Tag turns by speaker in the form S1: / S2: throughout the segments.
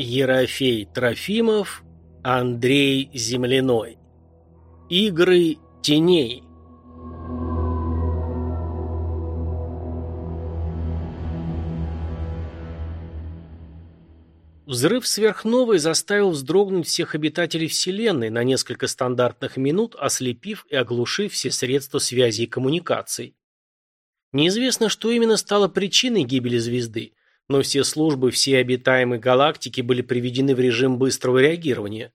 S1: Ерофей Трофимов, Андрей Земляной. Игры теней. Взрыв сверхновой заставил вздрогнуть всех обитателей Вселенной на несколько стандартных минут, ослепив и оглушив все средства связи и коммуникаций. Неизвестно, что именно стало причиной гибели звезды, но все службы всей обитаемой галактики были приведены в режим быстрого реагирования.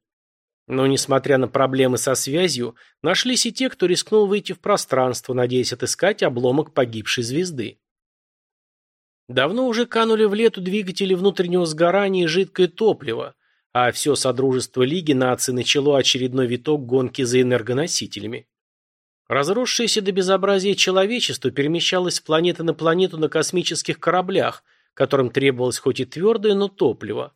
S1: Но, несмотря на проблемы со связью, нашлись и те, кто рискнул выйти в пространство, надеясь отыскать обломок погибшей звезды. Давно уже канули в лету двигатели внутреннего сгорания и жидкое топливо, а все Содружество Лиги наций начало очередной виток гонки за энергоносителями. Разросшееся до безобразия человечество перемещалось с планеты на планету на космических кораблях, которым требовалось хоть и твердое, но топливо.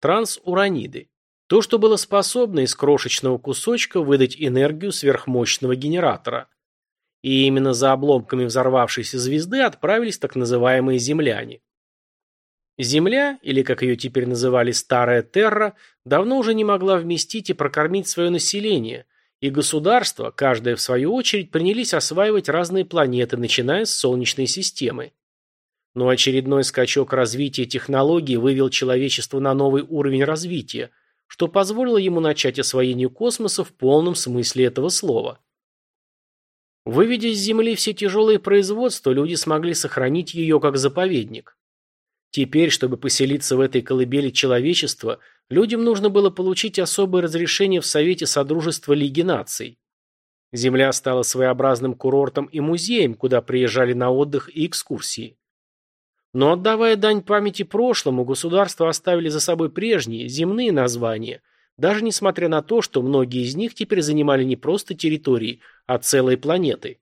S1: Трансураниды. То, что было способно из крошечного кусочка выдать энергию сверхмощного генератора. И именно за обломками взорвавшейся звезды отправились так называемые земляне. Земля, или как ее теперь называли Старая Терра, давно уже не могла вместить и прокормить свое население, и государства, каждое в свою очередь, принялись осваивать разные планеты, начиная с Солнечной системы. Но очередной скачок развития технологий вывел человечество на новый уровень развития, что позволило ему начать освоение космоса в полном смысле этого слова. Выведя с Земли все тяжелые производства, люди смогли сохранить ее как заповедник. Теперь, чтобы поселиться в этой колыбели человечества, людям нужно было получить особое разрешение в Совете Содружества Лиги Наций. Земля стала своеобразным курортом и музеем, куда приезжали на отдых и экскурсии. Но отдавая дань памяти прошлому, государства оставили за собой прежние, земные названия, даже несмотря на то, что многие из них теперь занимали не просто территории, а целые планеты.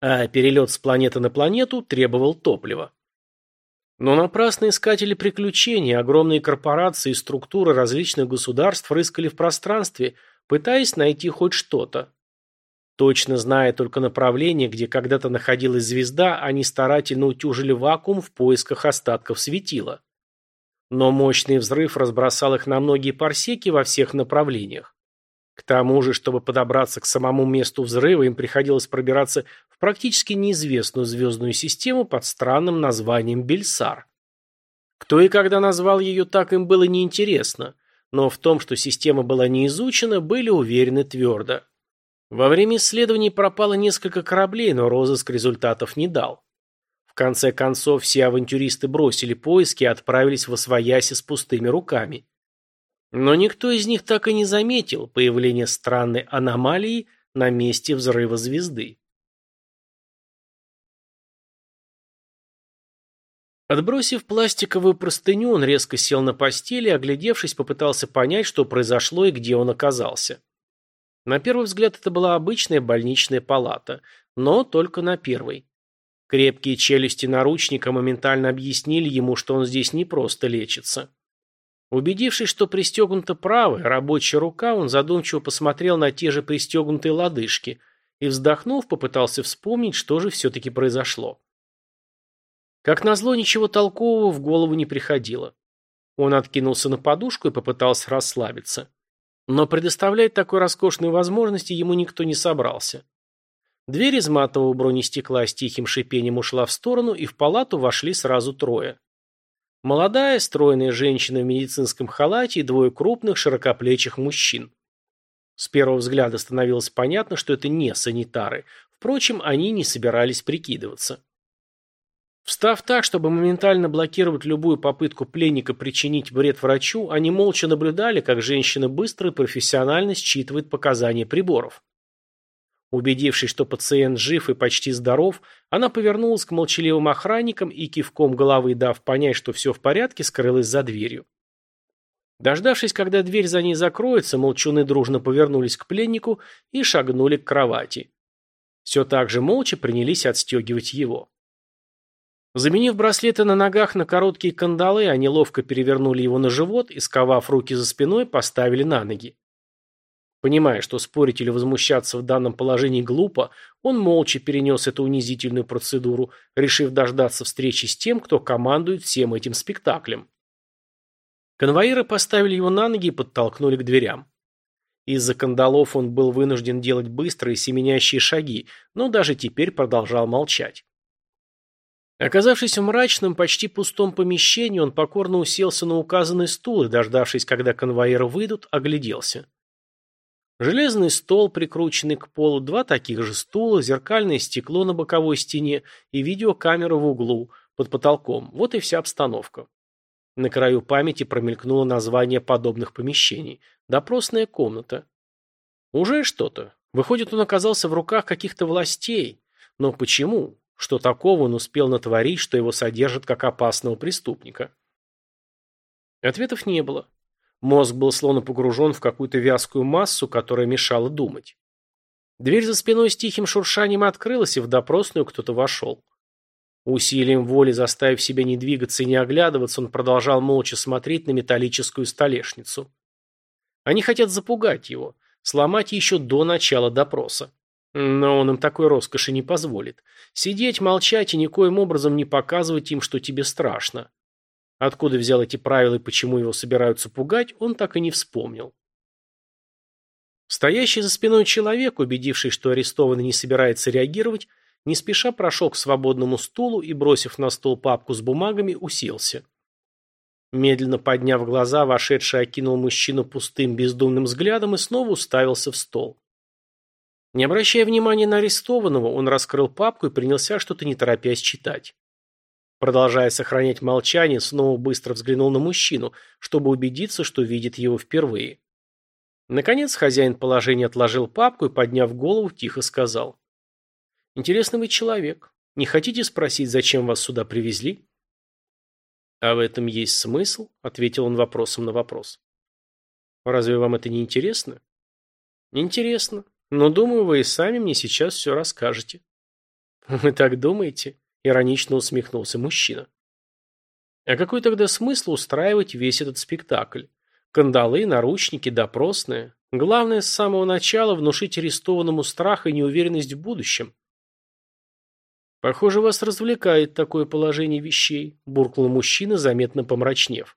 S1: А перелет с планеты на планету требовал топлива. Но напрасно искатели приключений, огромные корпорации и структуры различных государств рыскали в пространстве, пытаясь найти хоть что-то. Точно зная только направление, где когда-то находилась звезда, они старательно утюжили вакуум в поисках остатков светила. Но мощный взрыв разбросал их на многие парсеки во всех направлениях. К тому же, чтобы подобраться к самому месту взрыва, им приходилось пробираться в практически неизвестную звездную систему под странным названием Бельсар. Кто и когда назвал ее так, им было неинтересно, но в том, что система была не изучена, были уверены твердо. Во время исследований пропало несколько кораблей, но розыск результатов не дал. В конце концов, все авантюристы бросили поиски и отправились в Освояси с пустыми руками. Но никто из них так и не заметил появление странной аномалии на месте взрыва звезды. Отбросив пластиковую простыню, он резко сел на постели и, оглядевшись, попытался понять, что произошло и где он оказался. На первый взгляд это была обычная больничная палата, но только на первый. Крепкие челюсти наручника моментально объяснили ему, что он здесь не просто лечится. Убедившись, что пристегнута правая, рабочая рука, он задумчиво посмотрел на те же пристегнутые лодыжки и, вздохнув, попытался вспомнить, что же все-таки произошло. Как назло, ничего толкового в голову не приходило. Он откинулся на подушку и попытался расслабиться. Но предоставлять такой роскошной возможности ему никто не собрался. Дверь из матового бронестекла с тихим шипением ушла в сторону, и в палату вошли сразу трое. Молодая, стройная женщина в медицинском халате и двое крупных, широкоплечих мужчин. С первого взгляда становилось понятно, что это не санитары. Впрочем, они не собирались прикидываться. Встав так, чтобы моментально блокировать любую попытку пленника причинить вред врачу, они молча наблюдали, как женщина быстро и профессионально считывает показания приборов. Убедившись, что пациент жив и почти здоров, она повернулась к молчаливым охранникам и кивком головы, дав понять, что все в порядке, скрылась за дверью. Дождавшись, когда дверь за ней закроется, молчуны дружно повернулись к пленнику и шагнули к кровати. Все так же молча принялись отстегивать его. Заменив браслеты на ногах на короткие кандалы, они ловко перевернули его на живот и, сковав руки за спиной, поставили на ноги. Понимая, что спорить или возмущаться в данном положении глупо, он молча перенес эту унизительную процедуру, решив дождаться встречи с тем, кто командует всем этим спектаклем. Конвоиры поставили его на ноги и подтолкнули к дверям. Из-за кандалов он был вынужден делать быстрые семенящие шаги, но даже теперь продолжал молчать. Оказавшись в мрачном, почти пустом помещении, он покорно уселся на указанный стул и, дождавшись, когда конвоиры выйдут, огляделся. Железный стол, прикрученный к полу, два таких же стула, зеркальное стекло на боковой стене и видеокамера в углу, под потолком. Вот и вся обстановка. На краю памяти промелькнуло название подобных помещений. Допросная комната. Уже что-то. Выходит, он оказался в руках каких-то властей. Но почему? Что такого он успел натворить, что его содержат как опасного преступника? Ответов не было. Мозг был словно погружен в какую-то вязкую массу, которая мешала думать. Дверь за спиной с тихим шуршанием открылась, и в допросную кто-то вошел. Усилием воли, заставив себя не двигаться и не оглядываться, он продолжал молча смотреть на металлическую столешницу. Они хотят запугать его, сломать еще до начала допроса. Но он им такой роскоши не позволит. Сидеть, молчать и никоим образом не показывать им, что тебе страшно. Откуда взял эти правила и почему его собираются пугать, он так и не вспомнил. Стоящий за спиной человек, убедившись, что арестованный не собирается реагировать, не спеша прошел к свободному стулу и, бросив на стол папку с бумагами, уселся. Медленно подняв глаза, вошедший окинул мужчину пустым бездумным взглядом и снова уставился в стол. Не обращая внимания на арестованного, он раскрыл папку и принялся что-то не торопясь читать. Продолжая сохранять молчание, снова быстро взглянул на мужчину, чтобы убедиться, что видит его впервые. Наконец хозяин положения отложил папку и, подняв голову, тихо сказал. Интересный вы человек. Не хотите спросить, зачем вас сюда привезли? А в этом есть смысл, ответил он вопросом на вопрос. Разве вам это не интересно? Интересно. Но думаю, вы и сами мне сейчас все расскажете. Вы так думаете? Иронично усмехнулся мужчина. А какой тогда смысл устраивать весь этот спектакль? Кандалы, наручники, допросные. Главное с самого начала внушить арестованному страх и неуверенность в будущем. «Похоже, вас развлекает такое положение вещей», – буркнул мужчина, заметно помрачнев.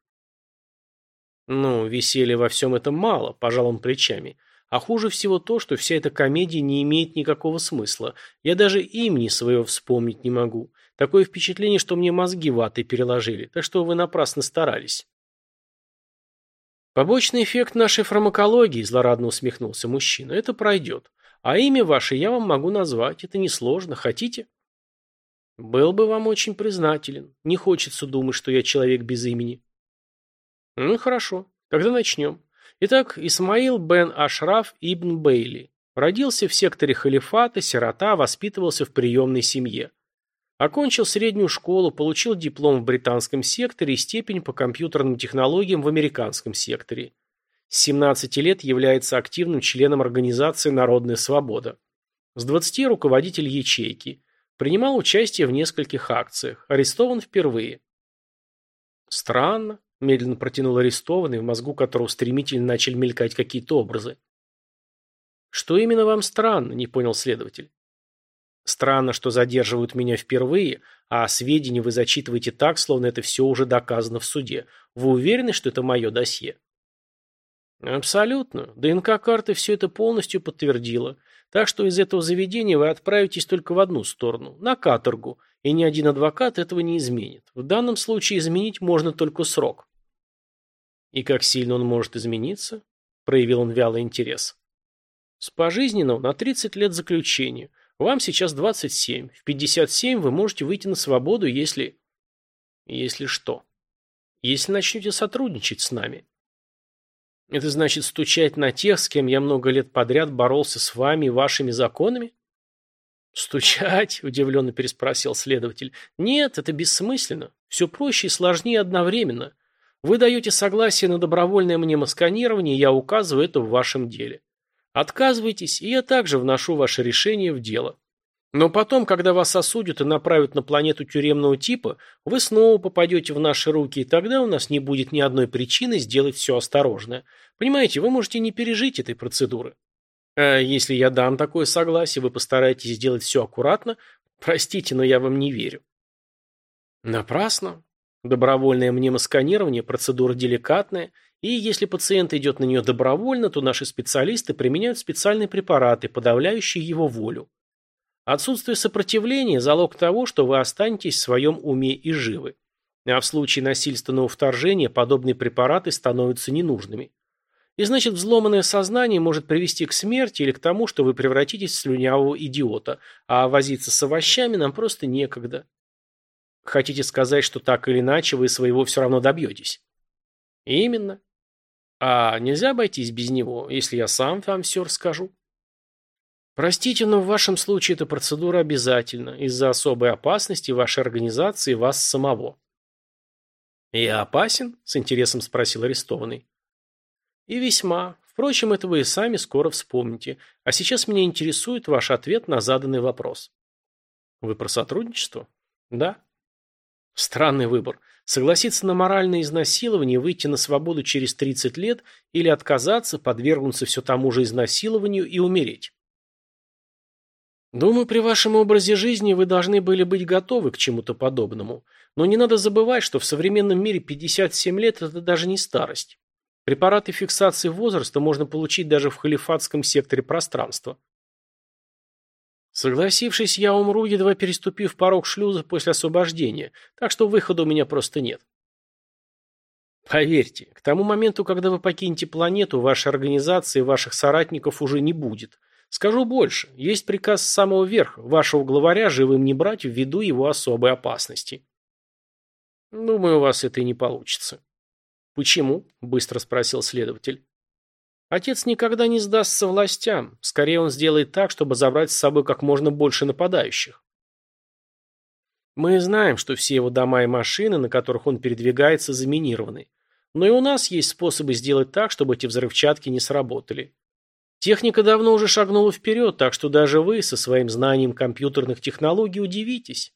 S1: «Ну, веселья во всем этом мало», – пожал он плечами. «А хуже всего то, что вся эта комедия не имеет никакого смысла. Я даже имени своего вспомнить не могу. Такое впечатление, что мне мозги ватой переложили, так что вы напрасно старались». «Побочный эффект нашей фармакологии», – злорадно усмехнулся мужчина. «Это пройдет. А имя ваше я вам могу назвать. Это несложно. Хотите?» Был бы вам очень признателен. Не хочется думать, что я человек без имени. Ну, хорошо. Тогда начнем. Итак, Исмаил бен Ашраф ибн Бейли. Родился в секторе халифата, сирота, воспитывался в приемной семье. Окончил среднюю школу, получил диплом в британском секторе и степень по компьютерным технологиям в американском секторе. С 17 лет является активным членом организации «Народная свобода». С 20 руководитель ячейки. Принимал участие в нескольких акциях. Арестован впервые. Странно, медленно протянул арестованный, в мозгу которого стремительно начали мелькать какие-то образы. Что именно вам странно, не понял следователь. Странно, что задерживают меня впервые, а сведения вы зачитываете так, словно это все уже доказано в суде. Вы уверены, что это мое досье? Абсолютно. ДНК-карта все это полностью подтвердила. Так что из этого заведения вы отправитесь только в одну сторону, на каторгу, и ни один адвокат этого не изменит. В данном случае изменить можно только срок. И как сильно он может измениться? Проявил он вялый интерес. С пожизненного на 30 лет заключения. Вам сейчас 27. В 57 вы можете выйти на свободу, если... Если что? Если начнете сотрудничать с нами. Это значит стучать на тех, с кем я много лет подряд боролся с вами и вашими законами? Стучать? Удивленно переспросил следователь. Нет, это бессмысленно. Все проще и сложнее одновременно. Вы даете согласие на добровольное мнемосканирование, и я указываю это в вашем деле. Отказывайтесь, и я также вношу ваше решение в дело. Но потом, когда вас осудят и направят на планету тюремного типа, вы снова попадете в наши руки, и тогда у нас не будет ни одной причины сделать все осторожно. Понимаете, вы можете не пережить этой процедуры. А если я дам такое согласие, вы постараетесь сделать все аккуратно, простите, но я вам не верю. Напрасно. Добровольное мнемосканирование – процедура деликатная, и если пациент идет на нее добровольно, то наши специалисты применяют специальные препараты, подавляющие его волю. Отсутствие сопротивления – залог того, что вы останетесь в своем уме и живы. А в случае насильственного вторжения подобные препараты становятся ненужными. И значит, взломанное сознание может привести к смерти или к тому, что вы превратитесь в слюнявого идиота, а возиться с овощами нам просто некогда. Хотите сказать, что так или иначе вы своего все равно добьетесь? Именно. А нельзя обойтись без него, если я сам вам все расскажу? Простите, но в вашем случае эта процедура обязательна из-за особой опасности вашей организации и вас самого. «Я опасен?» – с интересом спросил арестованный. «И весьма. Впрочем, это вы и сами скоро вспомните. А сейчас меня интересует ваш ответ на заданный вопрос». «Вы про сотрудничество?» «Да». Странный выбор. Согласиться на моральное изнасилование, выйти на свободу через 30 лет или отказаться, подвергнуться все тому же изнасилованию и умереть. Думаю, при вашем образе жизни вы должны были быть готовы к чему-то подобному. Но не надо забывать, что в современном мире 57 лет – это даже не старость. Препараты фиксации возраста можно получить даже в халифатском секторе пространства. Согласившись, я умру, едва переступив порог шлюза после освобождения, так что выхода у меня просто нет. Поверьте, к тому моменту, когда вы покинете планету, вашей организации и ваших соратников уже не будет. Скажу больше, есть приказ с самого верха, вашего главаря живым не брать ввиду его особой опасности. Думаю, у вас это и не получится. Почему? Быстро спросил следователь. Отец никогда не сдастся властям. Скорее он сделает так, чтобы забрать с собой как можно больше нападающих. Мы знаем, что все его дома и машины, на которых он передвигается, заминированы. Но и у нас есть способы сделать так, чтобы эти взрывчатки не сработали. Техника давно уже шагнула вперед, так что даже вы со своим знанием компьютерных технологий удивитесь.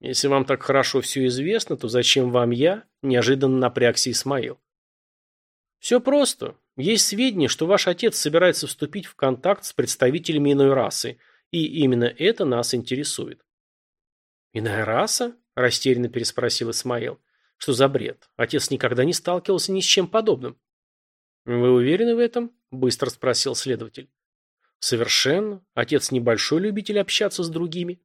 S1: Если вам так хорошо все известно, то зачем вам я? Неожиданно напрягся Исмаил. Все просто. Есть сведения, что ваш отец собирается вступить в контакт с представителями иной расы, и именно это нас интересует. «Иная раса?» – растерянно переспросил Исмаил. «Что за бред? Отец никогда не сталкивался ни с чем подобным». «Вы уверены в этом?» – быстро спросил следователь. «Совершенно. Отец небольшой любитель общаться с другими».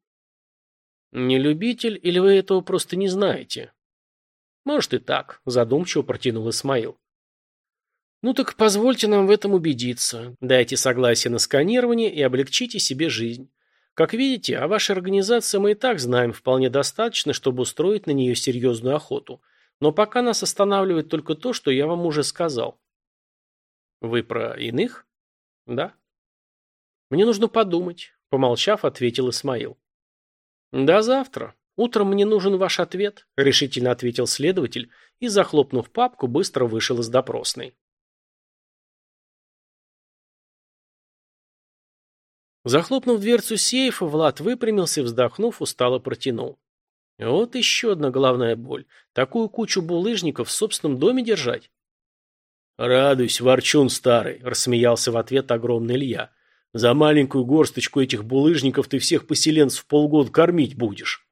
S1: «Не любитель, или вы этого просто не знаете?» «Может и так», – задумчиво протянул Исмаил. Ну так позвольте нам в этом убедиться. Дайте согласие на сканирование и облегчите себе жизнь. Как видите, о вашей организации мы и так знаем вполне достаточно, чтобы устроить на нее серьезную охоту. Но пока нас останавливает только то, что я вам уже сказал. Вы про иных? Да. Мне нужно подумать, помолчав, ответил Исмаил. До завтра. Утром мне нужен ваш ответ, решительно ответил следователь и, захлопнув папку, быстро вышел из допросной. Захлопнув дверцу сейфа, Влад выпрямился вздохнув, устало протянул. Вот еще одна головная боль. Такую кучу булыжников в собственном доме держать? «Радуйся, ворчун старый», — рассмеялся в ответ огромный Илья. «За маленькую горсточку этих булыжников ты всех поселенцев полгода кормить будешь».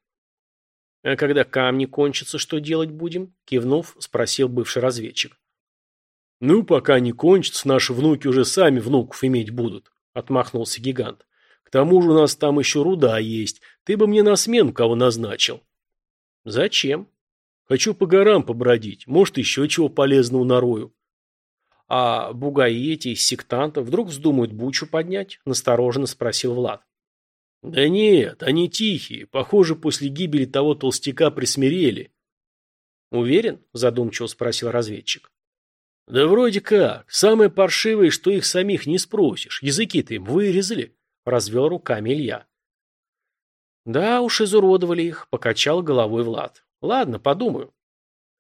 S1: «А когда камни кончатся, что делать будем?» — кивнув, спросил бывший разведчик. «Ну, пока не кончатся, наши внуки уже сами внуков иметь будут отмахнулся гигант. К тому же у нас там еще руда есть. Ты бы мне на смену кого назначил. Зачем? Хочу по горам побродить. Может, еще чего полезного нарою. А бугаи эти из сектантов вдруг вздумают бучу поднять? Настороженно спросил Влад. Да нет, они тихие. Похоже, после гибели того толстяка присмирели. Уверен? Задумчиво спросил разведчик. Да вроде как. Самое паршивое, что их самих не спросишь. Языки-то им вырезали. Развел руками Илья. Да уж изуродовали их, покачал головой Влад. Ладно, подумаю.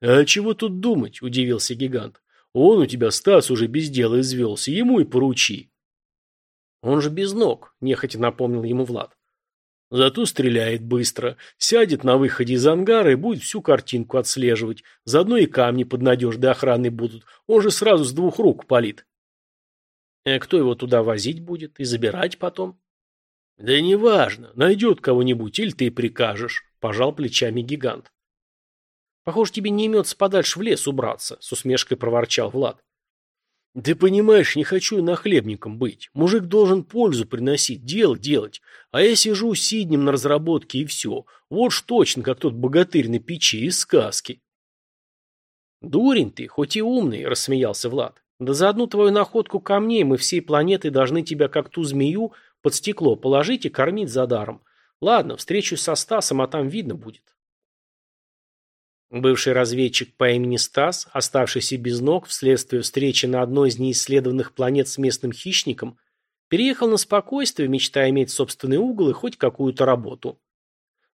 S1: А чего тут думать, удивился гигант. Он у тебя Стас уже без дела извелся, ему и поручи. Он же без ног, нехотя напомнил ему Влад. Зато стреляет быстро, сядет на выходе из ангара и будет всю картинку отслеживать. Заодно и камни под надежной охраной будут. Он же сразу с двух рук палит. А кто его туда возить будет и забирать потом? Да неважно, найдет кого-нибудь или ты прикажешь, пожал плечами гигант. Похоже, тебе не имется подальше в лес убраться, с усмешкой проворчал Влад. Ты понимаешь, не хочу нахлебником быть. Мужик должен пользу приносить, дело делать. А я сижу сиднем на разработке и все. Вот ж точно, как тот богатырь на печи из сказки. Дурень ты, хоть и умный, рассмеялся Влад. Да за одну твою находку камней мы всей планеты должны тебя, как ту змею, под стекло положить и кормить за даром. Ладно, встречусь со Стасом, а там видно будет. Бывший разведчик по имени Стас, оставшийся без ног вследствие встречи на одной из неисследованных планет с местным хищником, переехал на спокойствие, мечтая иметь собственный угол и хоть какую-то работу.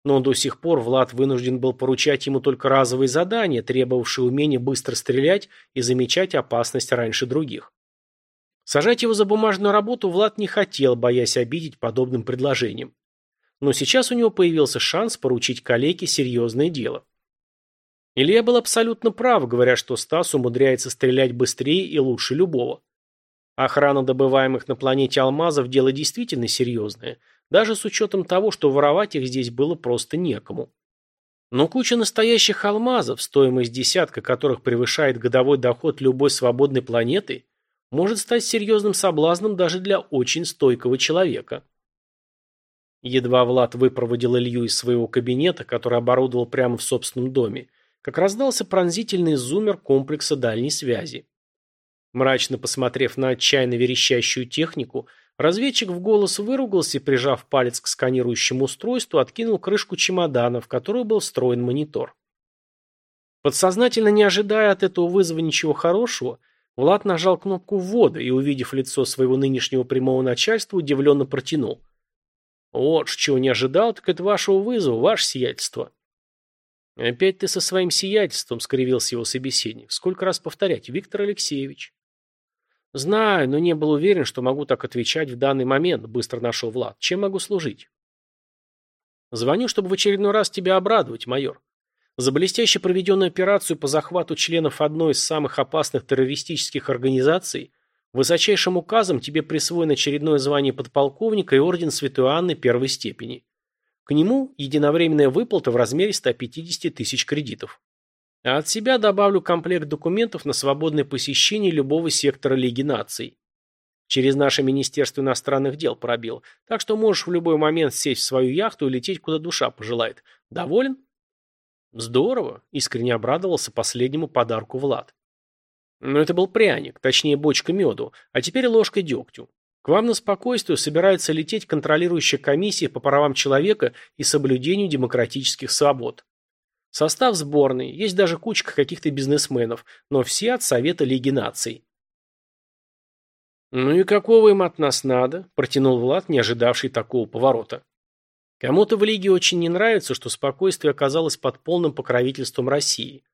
S1: Но до сих пор Влад вынужден был поручать ему только разовые задания, требовавшие умения быстро стрелять и замечать опасность раньше других. Сажать его за бумажную работу Влад не хотел, боясь обидеть подобным предложением. Но сейчас у него появился шанс поручить коллеге серьезное дело. Илья был абсолютно прав, говоря, что Стас умудряется стрелять быстрее и лучше любого. Охрана добываемых на планете алмазов – дело действительно серьезное, даже с учетом того, что воровать их здесь было просто некому. Но куча настоящих алмазов, стоимость десятка которых превышает годовой доход любой свободной планеты, может стать серьезным соблазном даже для очень стойкого человека. Едва Влад выпроводил Илью из своего кабинета, который оборудовал прямо в собственном доме, как раздался пронзительный зумер комплекса дальней связи. Мрачно посмотрев на отчаянно верещащую технику, разведчик в голос выругался и, прижав палец к сканирующему устройству, откинул крышку чемодана, в которую был встроен монитор. Подсознательно не ожидая от этого вызова ничего хорошего, Влад нажал кнопку ввода и, увидев лицо своего нынешнего прямого начальства, удивленно протянул. «Вот чего не ожидал, так это вашего вызова, ваше сиятельство». «Опять ты со своим сиятельством», — скривился его собеседник. «Сколько раз повторять, Виктор Алексеевич?» «Знаю, но не был уверен, что могу так отвечать в данный момент», — быстро нашел Влад. «Чем могу служить?» «Звоню, чтобы в очередной раз тебя обрадовать, майор. За блестяще проведенную операцию по захвату членов одной из самых опасных террористических организаций высочайшим указом тебе присвоено очередное звание подполковника и орден Святой Анны первой степени. К нему единовременная выплата в размере 150 тысяч кредитов. А от себя добавлю комплект документов на свободное посещение любого сектора Лиги наций. Через наше Министерство иностранных дел пробил, так что можешь в любой момент сесть в свою яхту и лететь, куда душа пожелает. Доволен? Здорово, искренне обрадовался последнему подарку Влад. Но это был пряник, точнее бочка меду, а теперь ложка дегтю. К вам на спокойствие собирается лететь контролирующая комиссия по правам человека и соблюдению демократических свобод. Состав сборный, есть даже кучка каких-то бизнесменов, но все от Совета Лиги наций. «Ну и какого им от нас надо?» – протянул Влад, не ожидавший такого поворота. Кому-то в Лиге очень не нравится, что спокойствие оказалось под полным покровительством России.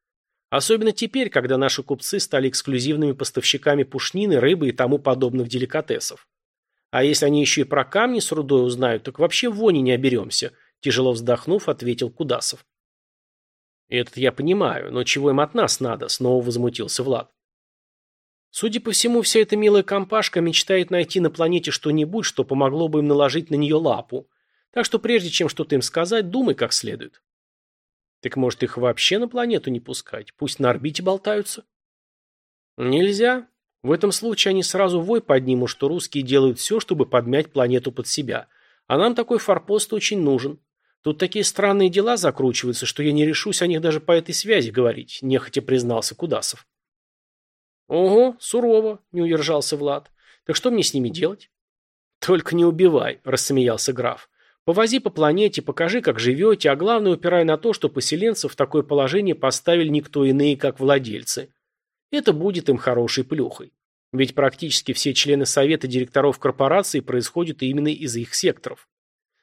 S1: Особенно теперь, когда наши купцы стали эксклюзивными поставщиками пушнины, рыбы и тому подобных деликатесов. А если они еще и про камни с рудой узнают, так вообще вони не оберемся, тяжело вздохнув, ответил Кудасов. «Это я понимаю, но чего им от нас надо?» – снова возмутился Влад. Судя по всему, вся эта милая компашка мечтает найти на планете что-нибудь, что помогло бы им наложить на нее лапу. Так что прежде чем что-то им сказать, думай как следует. Так может их вообще на планету не пускать? Пусть на орбите болтаются? Нельзя. В этом случае они сразу вой поднимут, что русские делают все, чтобы подмять планету под себя. А нам такой форпост очень нужен. Тут такие странные дела закручиваются, что я не решусь о них даже по этой связи говорить, нехотя признался Кудасов. Ого, сурово, не удержался Влад. Так что мне с ними делать? Только не убивай, рассмеялся граф. Повози по планете, покажи, как живете, а главное, упирай на то, что поселенцев в такое положение поставили никто иные, как владельцы. Это будет им хорошей плюхой. Ведь практически все члены совета директоров корпорации происходят именно из их секторов.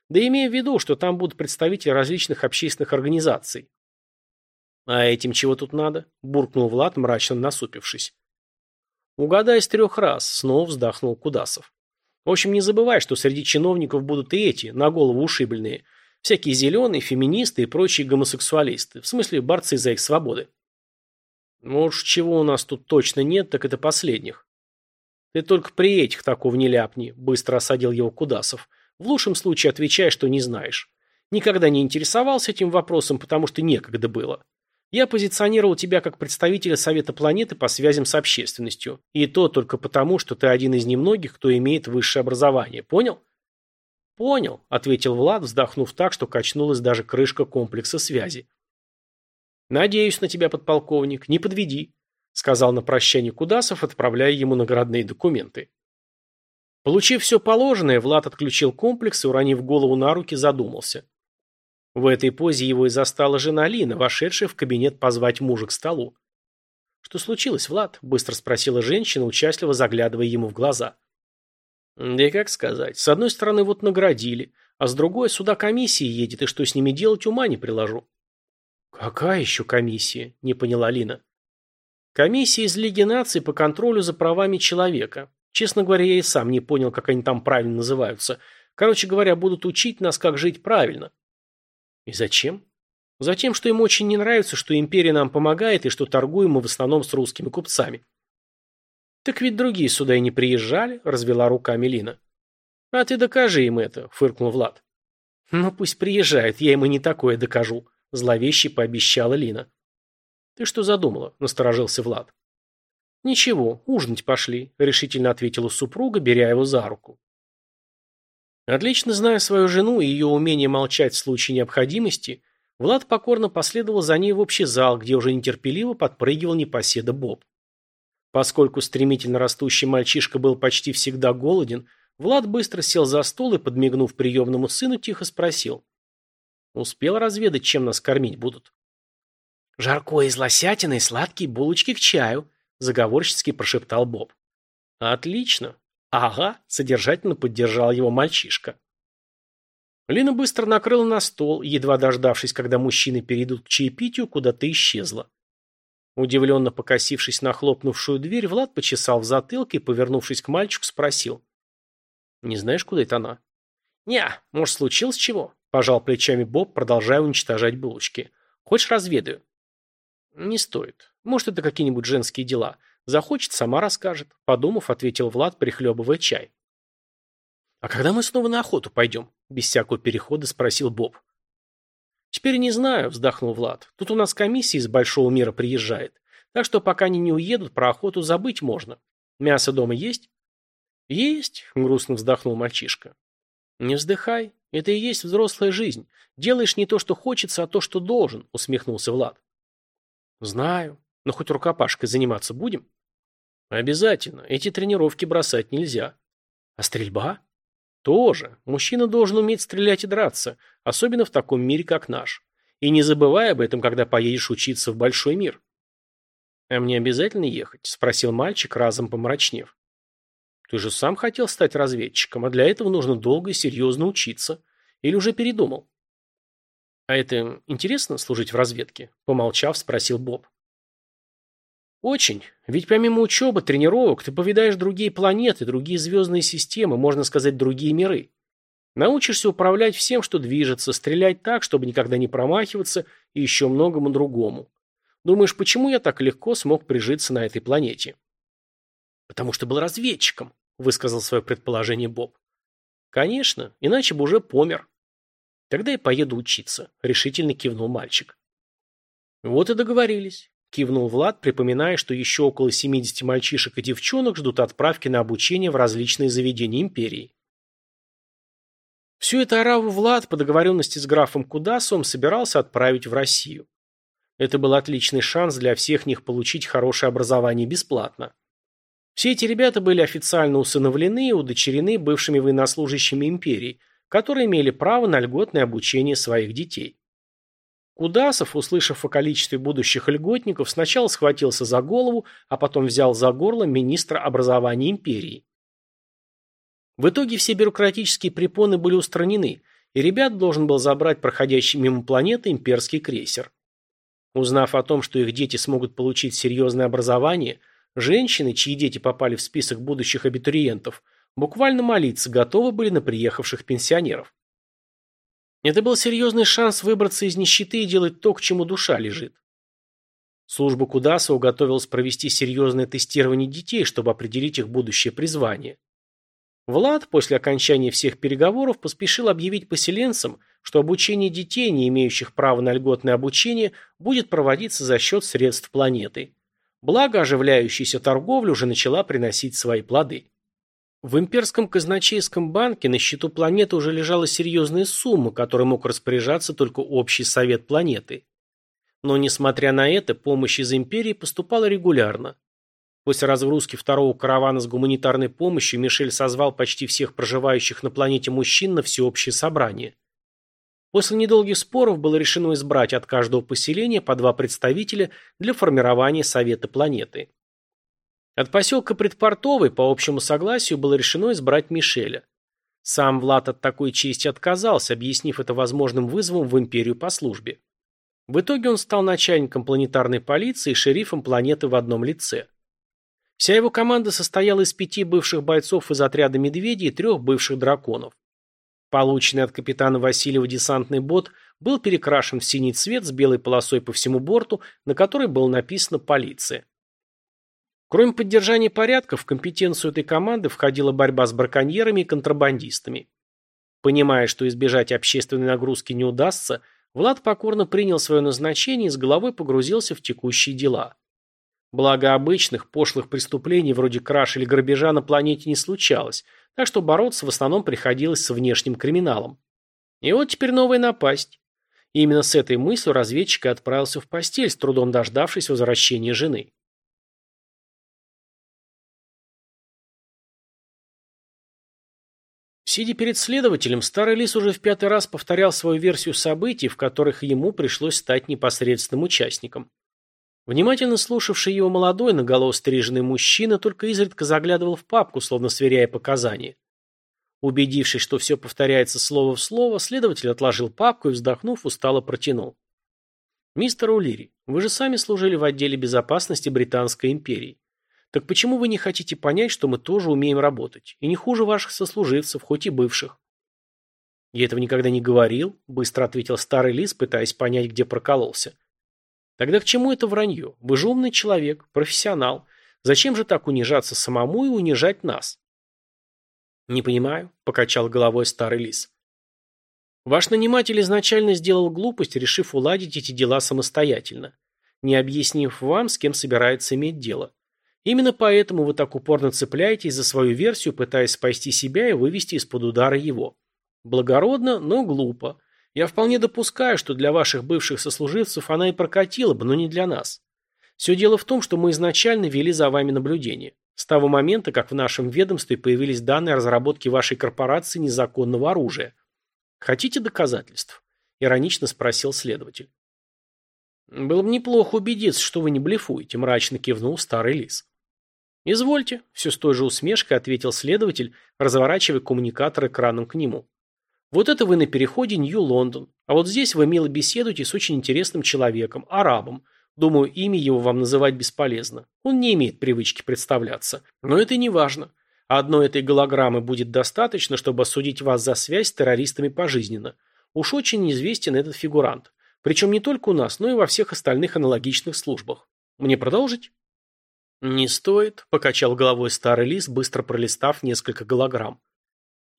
S1: Да имея в виду, что там будут представители различных общественных организаций. «А этим чего тут надо?» – буркнул Влад, мрачно насупившись. «Угадай с трех раз», – снова вздохнул Кудасов. «В общем, не забывай, что среди чиновников будут и эти, на голову ушибленные, всякие зеленые, феминисты и прочие гомосексуалисты, в смысле борцы за их свободы». «Ну уж чего у нас тут точно нет, так это последних». «Ты только при этих такого не ляпни», – быстро осадил его Кудасов. В лучшем случае отвечай, что не знаешь. Никогда не интересовался этим вопросом, потому что некогда было. Я позиционировал тебя как представителя Совета планеты по связям с общественностью. И то только потому, что ты один из немногих, кто имеет высшее образование. Понял? Понял, ответил Влад, вздохнув так, что качнулась даже крышка комплекса связи. Надеюсь на тебя, подполковник, не подведи, сказал на прощание Кудасов, отправляя ему наградные документы. Получив все положенное, Влад отключил комплекс и, уронив голову на руки, задумался. В этой позе его и застала жена Лина, вошедшая в кабинет позвать мужа к столу. «Что случилось, Влад?» – быстро спросила женщина, участливо заглядывая ему в глаза. «Да и как сказать. С одной стороны, вот наградили, а с другой сюда комиссия едет, и что с ними делать, ума не приложу». «Какая еще комиссия?» – не поняла Лина. «Комиссия из Лиги наций по контролю за правами человека. Честно говоря, я и сам не понял, как они там правильно называются. Короче говоря, будут учить нас, как жить правильно». И зачем? Затем, что им очень не нравится, что империя нам помогает и что торгуем мы в основном с русскими купцами. Так ведь другие сюда и не приезжали, развела руками Лина. А ты докажи им это, фыркнул Влад. Ну пусть приезжают, я им и не такое докажу, зловеще пообещала Лина. Ты что задумала? насторожился Влад. Ничего, ужинать пошли, решительно ответила супруга, беря его за руку. Отлично зная свою жену и ее умение молчать в случае необходимости, Влад покорно последовал за ней в общий зал, где уже нетерпеливо подпрыгивал непоседа Боб. Поскольку стремительно растущий мальчишка был почти всегда голоден, Влад быстро сел за стол и, подмигнув приемному сыну, тихо спросил. «Успел разведать, чем нас кормить будут?» «Жарко из лосятины и сладкие булочки к чаю», – заговорчески прошептал Боб. «Отлично. «Ага», — содержательно поддержал его мальчишка. Лина быстро накрыла на стол, едва дождавшись, когда мужчины перейдут к чаепитию, куда-то исчезла. Удивленно покосившись на хлопнувшую дверь, Влад почесал в затылке и, повернувшись к мальчику, спросил. «Не знаешь, куда это она?» «Не, может, случилось чего?» – пожал плечами Боб, продолжая уничтожать булочки. «Хочешь, разведаю?» «Не стоит. Может, это какие-нибудь женские дела. Захочет, сама расскажет. Подумав, ответил Влад, прихлебывая чай. «А когда мы снова на охоту пойдем?» Без всякого перехода спросил Боб. «Теперь не знаю», вздохнул Влад. «Тут у нас комиссия из большого мира приезжает. Так что пока они не уедут, про охоту забыть можно. Мясо дома есть?» «Есть», грустно вздохнул мальчишка. «Не вздыхай. Это и есть взрослая жизнь. Делаешь не то, что хочется, а то, что должен», усмехнулся Влад. «Знаю. Но хоть рукопашкой заниматься будем?» Обязательно. Эти тренировки бросать нельзя. А стрельба? Тоже. Мужчина должен уметь стрелять и драться, особенно в таком мире, как наш. И не забывай об этом, когда поедешь учиться в большой мир. А мне обязательно ехать? Спросил мальчик, разом помрачнев. Ты же сам хотел стать разведчиком, а для этого нужно долго и серьезно учиться. Или уже передумал? А это интересно служить в разведке? Помолчав, спросил Боб. Очень. Ведь помимо учебы, тренировок, ты повидаешь другие планеты, другие звездные системы, можно сказать, другие миры. Научишься управлять всем, что движется, стрелять так, чтобы никогда не промахиваться и еще многому другому. Думаешь, почему я так легко смог прижиться на этой планете? Потому что был разведчиком, высказал свое предположение Боб. Конечно, иначе бы уже помер. Тогда я поеду учиться, решительно кивнул мальчик. Вот и договорились. Кивнул Влад, припоминая, что еще около 70 мальчишек и девчонок ждут отправки на обучение в различные заведения империи. Всю эту ораву Влад по договоренности с графом Кудасовым собирался отправить в Россию. Это был отличный шанс для всех них получить хорошее образование бесплатно. Все эти ребята были официально усыновлены и удочерены бывшими военнослужащими империи, которые имели право на льготное обучение своих детей. Кудасов, услышав о количестве будущих льготников, сначала схватился за голову, а потом взял за горло министра образования империи. В итоге все бюрократические препоны были устранены, и ребят должен был забрать проходящий мимо планеты имперский крейсер. Узнав о том, что их дети смогут получить серьезное образование, женщины, чьи дети попали в список будущих абитуриентов, буквально молиться готовы были на приехавших пенсионеров. Это был серьезный шанс выбраться из нищеты и делать то, к чему душа лежит. Служба Кудасова готовилась провести серьезное тестирование детей, чтобы определить их будущее призвание. Влад после окончания всех переговоров поспешил объявить поселенцам, что обучение детей, не имеющих права на льготное обучение, будет проводиться за счет средств планеты. Благо, оживляющаяся торговля уже начала приносить свои плоды. В имперском казначейском банке на счету планеты уже лежала серьезная сумма, которой мог распоряжаться только общий совет планеты. Но, несмотря на это, помощь из империи поступала регулярно. После разгрузки второго каравана с гуманитарной помощью Мишель созвал почти всех проживающих на планете мужчин на всеобщее собрание. После недолгих споров было решено избрать от каждого поселения по два представителя для формирования Совета планеты. От поселка Предпортовый по общему согласию было решено избрать Мишеля. Сам Влад от такой чести отказался, объяснив это возможным вызовом в империю по службе. В итоге он стал начальником планетарной полиции и шерифом планеты в одном лице. Вся его команда состояла из пяти бывших бойцов из отряда «Медведей» и трех бывших драконов. Полученный от капитана Васильева десантный бот был перекрашен в синий цвет с белой полосой по всему борту, на которой было написано «Полиция». Кроме поддержания порядка, в компетенцию этой команды входила борьба с браконьерами и контрабандистами. Понимая, что избежать общественной нагрузки не удастся, Влад покорно принял свое назначение и с головой погрузился в текущие дела. Благо обычных, пошлых преступлений вроде краж или грабежа на планете не случалось, так что бороться в основном приходилось с внешним криминалом. И вот теперь новая напасть. И именно с этой мыслью разведчик отправился в постель, с трудом дождавшись возвращения жены. Сидя перед следователем, старый лис уже в пятый раз повторял свою версию событий, в которых ему пришлось стать непосредственным участником. Внимательно слушавший его молодой, наголо стриженный мужчина только изредка заглядывал в папку, словно сверяя показания. Убедившись, что все повторяется слово в слово, следователь отложил папку и, вздохнув, устало протянул. «Мистер Улири, вы же сами служили в отделе безопасности Британской империи. Так почему вы не хотите понять, что мы тоже умеем работать? И не хуже ваших сослуживцев, хоть и бывших?» «Я этого никогда не говорил», – быстро ответил старый лис, пытаясь понять, где прокололся. Тогда к чему это вранье? Вы же умный человек, профессионал. Зачем же так унижаться самому и унижать нас? Не понимаю, покачал головой старый лис. Ваш наниматель изначально сделал глупость, решив уладить эти дела самостоятельно, не объяснив вам, с кем собирается иметь дело. Именно поэтому вы так упорно цепляетесь за свою версию, пытаясь спасти себя и вывести из-под удара его. Благородно, но глупо. Я вполне допускаю, что для ваших бывших сослуживцев она и прокатила бы, но не для нас. Все дело в том, что мы изначально вели за вами наблюдение. С того момента, как в нашем ведомстве появились данные о разработке вашей корпорации незаконного оружия. Хотите доказательств? Иронично спросил следователь. Было бы неплохо убедиться, что вы не блефуете, мрачно кивнул старый лис. «Извольте», – все с той же усмешкой ответил следователь, разворачивая коммуникатор экраном к нему. Вот это вы на переходе Нью-Лондон. А вот здесь вы мило беседуете с очень интересным человеком, арабом. Думаю, имя его вам называть бесполезно. Он не имеет привычки представляться. Но это не важно. Одной этой голограммы будет достаточно, чтобы осудить вас за связь с террористами пожизненно. Уж очень неизвестен этот фигурант. Причем не только у нас, но и во всех остальных аналогичных службах. Мне продолжить? Не стоит, покачал головой старый лис, быстро пролистав несколько голограмм.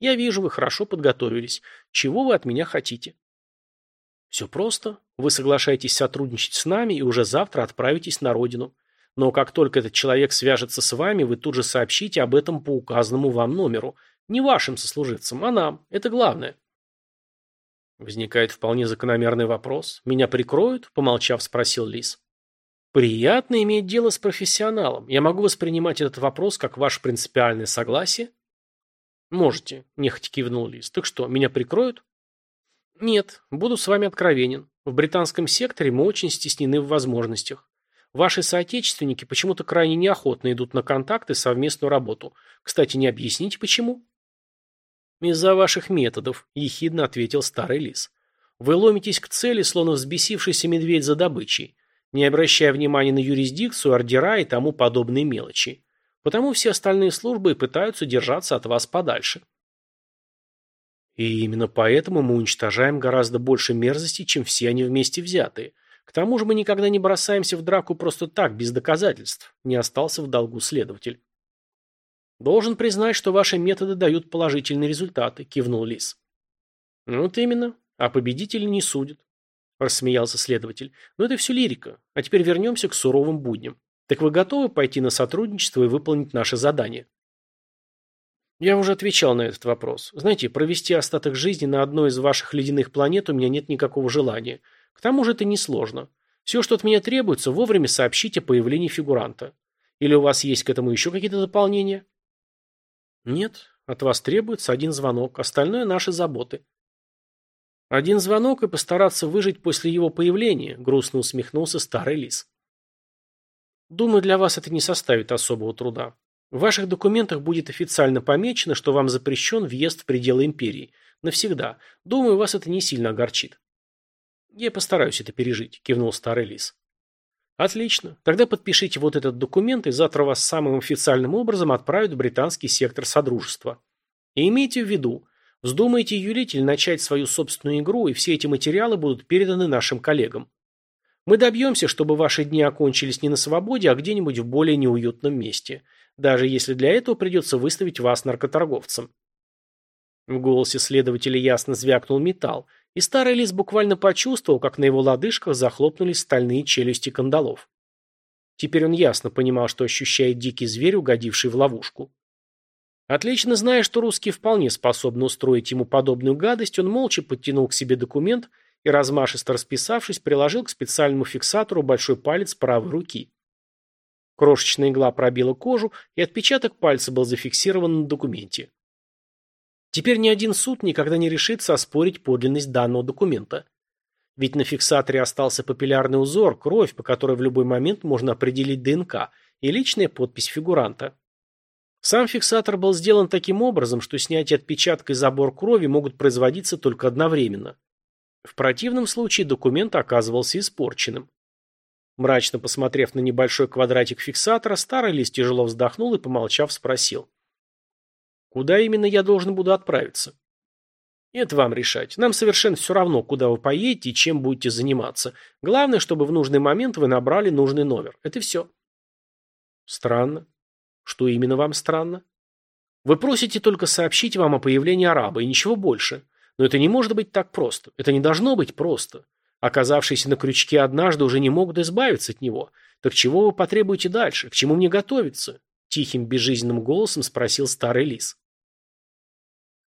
S1: Я вижу, вы хорошо подготовились. Чего вы от меня хотите? Все просто. Вы соглашаетесь сотрудничать с нами и уже завтра отправитесь на родину. Но как только этот человек свяжется с вами, вы тут же сообщите об этом по указанному вам номеру. Не вашим сослуживцам, а нам. Это главное. Возникает вполне закономерный вопрос. Меня прикроют? Помолчав, спросил Лис. Приятно иметь дело с профессионалом. Я могу воспринимать этот вопрос как ваше принципиальное согласие? «Можете», – нехотя кивнул Лис. «Так что, меня прикроют?» «Нет, буду с вами откровенен. В британском секторе мы очень стеснены в возможностях. Ваши соотечественники почему-то крайне неохотно идут на контакты и совместную работу. Кстати, не объясните, почему?» «Из-за ваших методов», – ехидно ответил старый лис. «Вы ломитесь к цели, словно взбесившийся медведь за добычей, не обращая внимания на юрисдикцию, ордера и тому подобные мелочи. Потому все остальные службы и пытаются держаться от вас подальше. И именно поэтому мы уничтожаем гораздо больше мерзости, чем все они вместе взятые. К тому же мы никогда не бросаемся в драку просто так, без доказательств. Не остался в долгу следователь. Должен признать, что ваши методы дают положительные результаты, кивнул Лис. Вот именно. А победители не судят. Рассмеялся следователь. Но это все лирика. А теперь вернемся к суровым будням. Так вы готовы пойти на сотрудничество и выполнить наше задание? Я уже отвечал на этот вопрос. Знаете, провести остаток жизни на одной из ваших ледяных планет у меня нет никакого желания. К тому же это несложно. Все, что от меня требуется, вовремя сообщить о появлении фигуранта. Или у вас есть к этому еще какие-то дополнения? Нет, от вас требуется один звонок, остальное наши заботы. Один звонок и постараться выжить после его появления, грустно усмехнулся старый лис. Думаю, для вас это не составит особого труда. В ваших документах будет официально помечено, что вам запрещен въезд в пределы империи. Навсегда. Думаю, вас это не сильно огорчит. Я постараюсь это пережить, кивнул старый лис. Отлично. Тогда подпишите вот этот документ, и завтра вас самым официальным образом отправят в британский сектор Содружества. И имейте в виду, вздумаете юлить или начать свою собственную игру, и все эти материалы будут переданы нашим коллегам. Мы добьемся, чтобы ваши дни окончились не на свободе, а где-нибудь в более неуютном месте даже если для этого придется выставить вас наркоторговцем. В голосе следователя ясно звякнул металл, и старый лис буквально почувствовал, как на его лодыжках захлопнулись стальные челюсти кандалов. Теперь он ясно понимал, что ощущает дикий зверь, угодивший в ловушку. Отлично зная, что русские вполне способны устроить ему подобную гадость, он молча подтянул к себе документ и, размашисто расписавшись, приложил к специальному фиксатору большой палец правой руки. Крошечная игла пробила кожу, и отпечаток пальца был зафиксирован на документе. Теперь ни один суд никогда не решится оспорить подлинность данного документа. Ведь на фиксаторе остался папиллярный узор, кровь, по которой в любой момент можно определить ДНК, и личная подпись фигуранта. Сам фиксатор был сделан таким образом, что снятие отпечатка и забор крови могут производиться только одновременно. В противном случае документ оказывался испорченным. Мрачно посмотрев на небольшой квадратик фиксатора, старый лист тяжело вздохнул и, помолчав, спросил. «Куда именно я должен буду отправиться?» «Это вам решать. Нам совершенно все равно, куда вы поедете и чем будете заниматься. Главное, чтобы в нужный момент вы набрали нужный номер. Это все». «Странно. Что именно вам странно?» «Вы просите только сообщить вам о появлении араба и ничего больше. Но это не может быть так просто. Это не должно быть просто. Оказавшиеся на крючке однажды уже не могут избавиться от него. Так чего вы потребуете дальше? К чему мне готовиться? Тихим, безжизненным голосом спросил старый лис.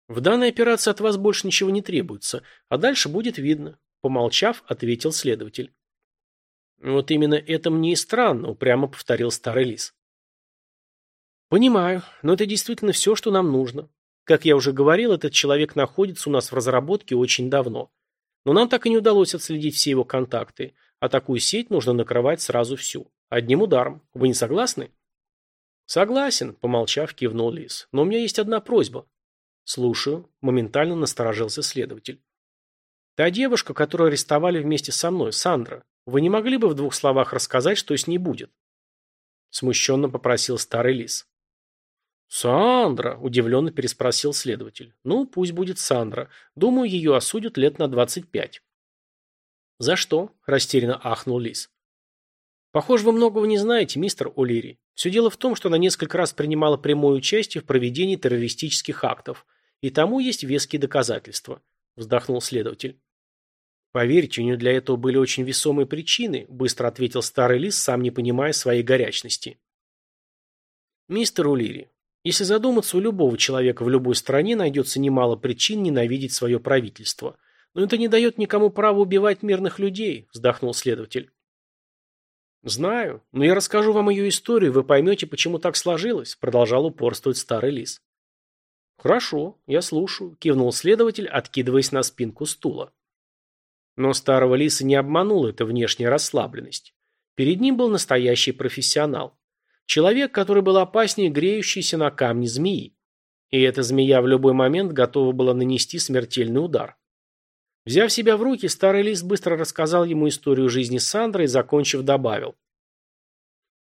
S1: В данной операции от вас больше ничего не требуется, а дальше будет видно. Помолчав, ответил следователь. Вот именно это мне и странно, упрямо повторил старый лис. Понимаю, но это действительно все, что нам нужно. Как я уже говорил, этот человек находится у нас в разработке очень давно. Но нам так и не удалось отследить все его контакты, а такую сеть нужно накрывать сразу всю. Одним ударом. Вы не согласны? Согласен, помолчав, кивнул Лис. Но у меня есть одна просьба. Слушаю, моментально насторожился следователь. Та девушка, которую арестовали вместе со мной, Сандра, вы не могли бы в двух словах рассказать, что с ней будет? Смущенно попросил старый лис. «Сандра?» – удивленно переспросил следователь. «Ну, пусть будет Сандра. Думаю, ее осудят лет на двадцать пять». «За что?» – растерянно ахнул Лис. «Похоже, вы многого не знаете, мистер О'Лири. Все дело в том, что она несколько раз принимала прямое участие в проведении террористических актов, и тому есть веские доказательства», – вздохнул следователь. «Поверьте, у нее для этого были очень весомые причины», – быстро ответил старый лис, сам не понимая своей горячности. «Мистер Улири, если задуматься, у любого человека в любой стране найдется немало причин ненавидеть свое правительство. Но это не дает никому права убивать мирных людей, вздохнул следователь. Знаю, но я расскажу вам ее историю, вы поймете, почему так сложилось, продолжал упорствовать старый лис. Хорошо, я слушаю, кивнул следователь, откидываясь на спинку стула. Но старого лиса не обманула эта внешняя расслабленность. Перед ним был настоящий профессионал. Человек, который был опаснее греющейся на камне змеи. И эта змея в любой момент готова была нанести смертельный удар. Взяв себя в руки, старый лист быстро рассказал ему историю жизни Сандры и, закончив, добавил.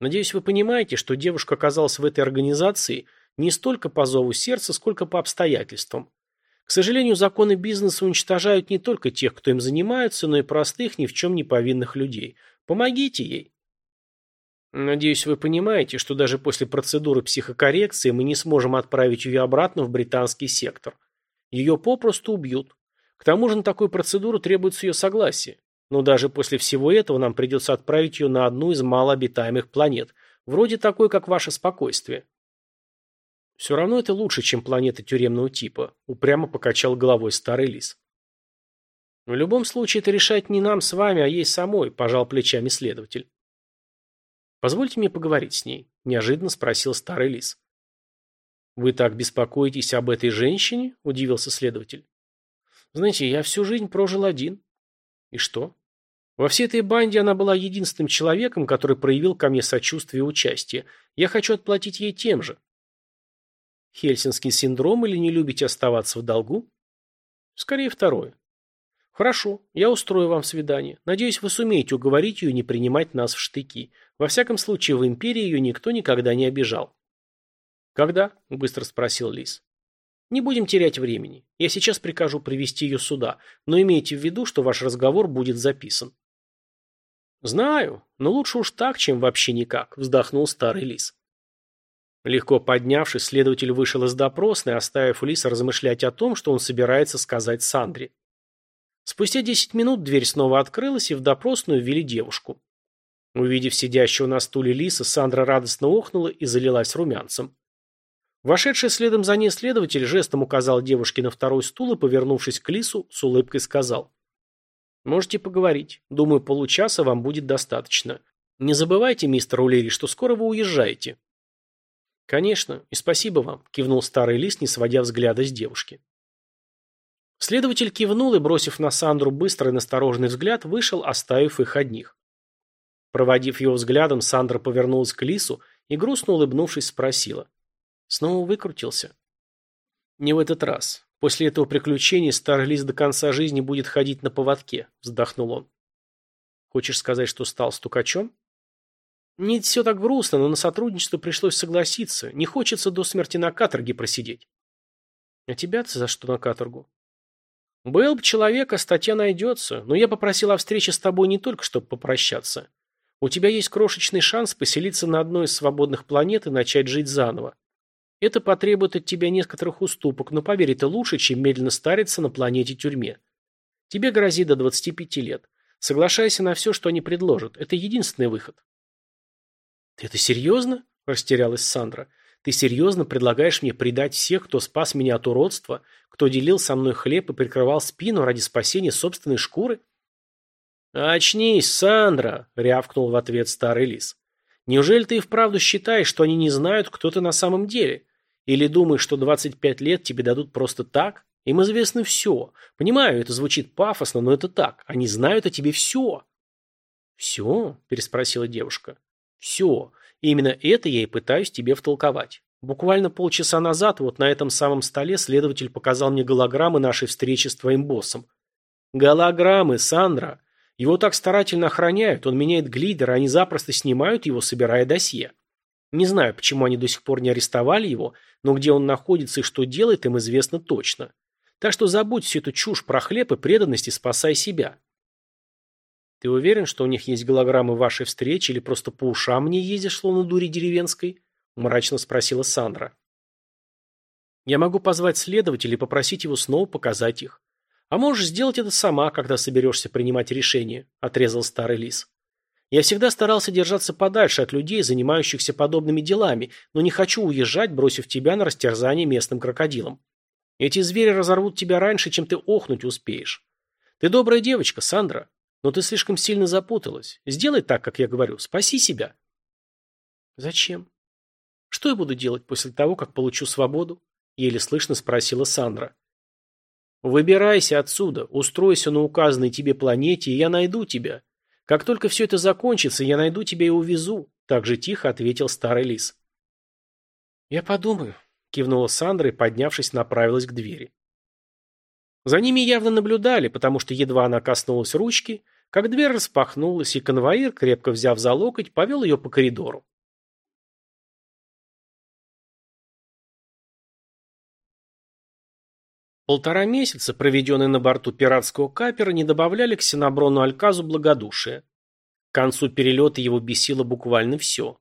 S1: Надеюсь, вы понимаете, что девушка оказалась в этой организации не столько по зову сердца, сколько по обстоятельствам. К сожалению, законы бизнеса уничтожают не только тех, кто им занимается, но и простых, ни в чем не повинных людей. Помогите ей. Надеюсь, вы понимаете, что даже после процедуры психокоррекции мы не сможем отправить ее обратно в британский сектор. Ее попросту убьют. К тому же на такую процедуру требуется ее согласие. Но даже после всего этого нам придется отправить ее на одну из малообитаемых планет, вроде такой, как ваше спокойствие. Все равно это лучше, чем планета тюремного типа, упрямо покачал головой старый лис. В любом случае это решать не нам с вами, а ей самой, пожал плечами следователь. Позвольте мне поговорить с ней, неожиданно спросил старый лис. Вы так беспокоитесь об этой женщине? удивился следователь. Знаете, я всю жизнь прожил один. И что? Во всей этой банде она была единственным человеком, который проявил ко мне сочувствие и участие. Я хочу отплатить ей тем же. Хельсинский синдром или не любите оставаться в долгу? Скорее второе. Хорошо, я устрою вам свидание. Надеюсь, вы сумеете уговорить ее не принимать нас в штыки. Во всяком случае, в империи ее никто никогда не обижал. Когда? Быстро спросил Лис. Не будем терять времени. Я сейчас прикажу привести ее сюда, но имейте в виду, что ваш разговор будет записан. Знаю, но лучше уж так, чем вообще никак, вздохнул старый лис. Легко поднявшись, следователь вышел из допросной, оставив Лиса размышлять о том, что он собирается сказать Сандре. Спустя десять минут дверь снова открылась, и в допросную ввели девушку. Увидев сидящего на стуле Лиса, Сандра радостно охнула и залилась румянцем. Вошедший следом за ней следователь жестом указал девушке на второй стул и, повернувшись к Лису, с улыбкой сказал. «Можете поговорить. Думаю, получаса вам будет достаточно. Не забывайте, мистер Улери, что скоро вы уезжаете». «Конечно, и спасибо вам», – кивнул старый лис, не сводя взгляда с девушки. Следователь кивнул и, бросив на Сандру быстрый настороженный взгляд, вышел, оставив их одних. Проводив его взглядом, Сандра повернулась к лису и, грустно улыбнувшись, спросила. «Снова выкрутился?» «Не в этот раз. После этого приключения старый лис до конца жизни будет ходить на поводке», – вздохнул он. «Хочешь сказать, что стал стукачом?» Не все так грустно, но на сотрудничество пришлось согласиться. Не хочется до смерти на каторге просидеть. А тебя-то за что на каторгу? Был бы человек, а статья найдется, но я попросил о встрече с тобой не только, чтобы попрощаться. У тебя есть крошечный шанс поселиться на одной из свободных планет и начать жить заново. Это потребует от тебя некоторых уступок, но поверь, это лучше, чем медленно стариться на планете-тюрьме. Тебе грозит до 25 лет. Соглашайся на все, что они предложат. Это единственный выход. «Ты это серьезно?» – растерялась Сандра. «Ты серьезно предлагаешь мне предать всех, кто спас меня от уродства, кто делил со мной хлеб и прикрывал спину ради спасения собственной шкуры?» «Очнись, Сандра!» – рявкнул в ответ старый лис. «Неужели ты и вправду считаешь, что они не знают, кто ты на самом деле? Или думаешь, что 25 лет тебе дадут просто так? Им известно все. Понимаю, это звучит пафосно, но это так. Они знают о тебе все». «Все?» – переспросила девушка. Все. Именно это я и пытаюсь тебе втолковать. Буквально полчаса назад вот на этом самом столе следователь показал мне голограммы нашей встречи с твоим боссом. Голограммы, Сандра. Его так старательно охраняют, он меняет глидер, они запросто снимают его, собирая досье. Не знаю, почему они до сих пор не арестовали его, но где он находится и что делает, им известно точно. Так что забудь всю эту чушь про хлеб и преданность и спасай себя. Ты уверен, что у них есть голограммы вашей встречи или просто по ушам мне ездишь, словно дури деревенской? Мрачно спросила Сандра. Я могу позвать следователя и попросить его снова показать их. А можешь сделать это сама, когда соберешься принимать решение, отрезал старый лис. Я всегда старался держаться подальше от людей, занимающихся подобными делами, но не хочу уезжать, бросив тебя на растерзание местным крокодилам. Эти звери разорвут тебя раньше, чем ты охнуть успеешь. Ты добрая девочка, Сандра. Но ты слишком сильно запуталась. Сделай так, как я говорю. Спаси себя. Зачем? Что я буду делать после того, как получу свободу? Еле слышно спросила Сандра. Выбирайся отсюда, устройся на указанной тебе планете, и я найду тебя. Как только все это закончится, я найду тебя и увезу, так же тихо ответил старый лис. Я подумаю, кивнула Сандра и, поднявшись, направилась к двери. За ними явно наблюдали, потому что едва она коснулась ручки, как дверь распахнулась, и конвоир, крепко взяв за локоть, повел ее по коридору. Полтора месяца, проведенные на борту пиратского капера, не добавляли к Синаброну Альказу благодушия. К концу перелета его бесило буквально все.